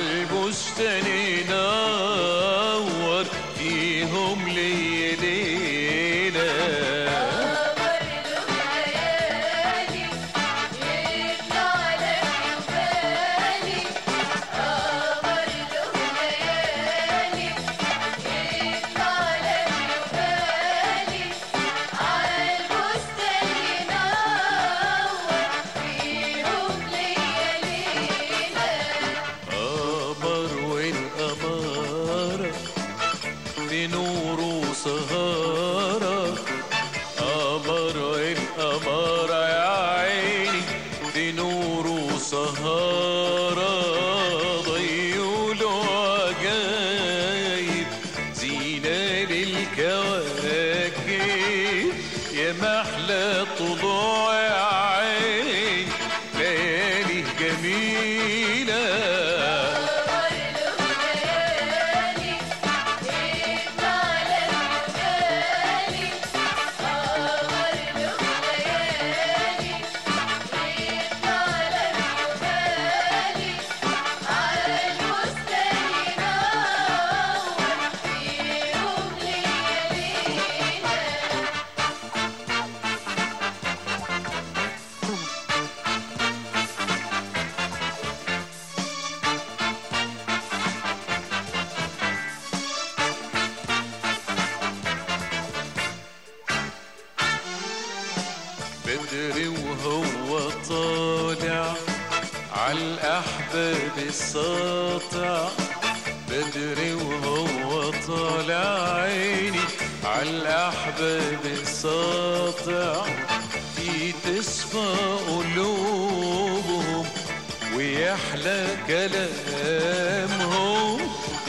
عالبستان محلى طلوع بدري وهو طالع عالأحباب الساطع. بدري وهو طالع عيني عالأحباب الساطع. في تصفى قلوبهم ويحلى كلامهم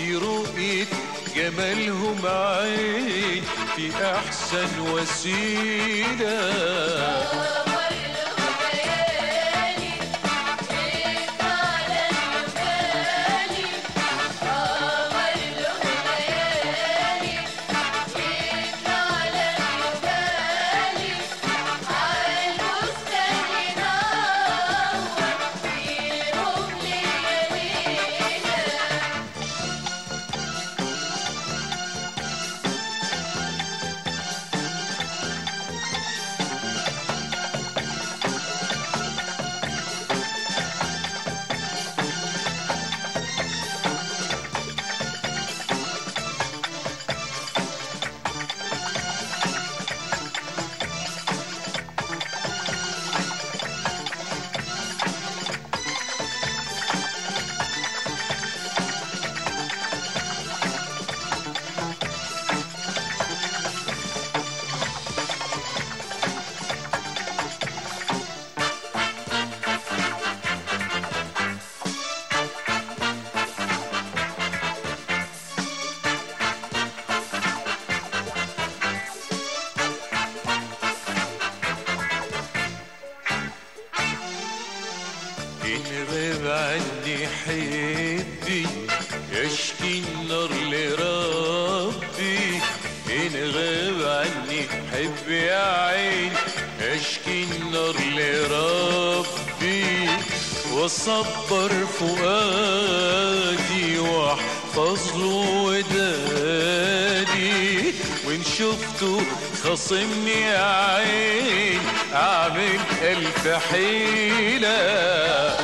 رؤية جمالهم عين في أحسن وسيلة. غاب عني حبي يشكي النار لربي. غاب عني حبي يا عين يشكي النار لربي. وصبر فؤادي واحفظ له ودادي وإن شفته خصمني يا عين أعمل ألف حيلة.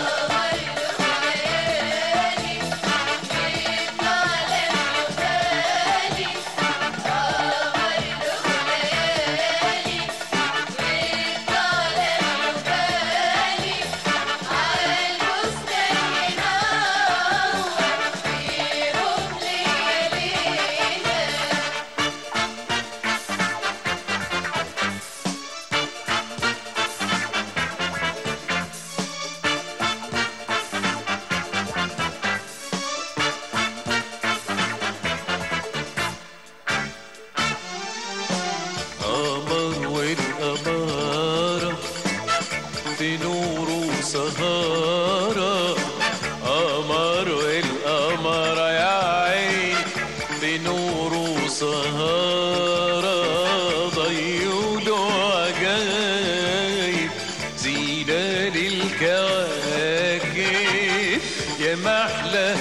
سهارة قمر القمر يا عين بنوره سهارة ضيوله عجايب زينة للكواكب يا محلى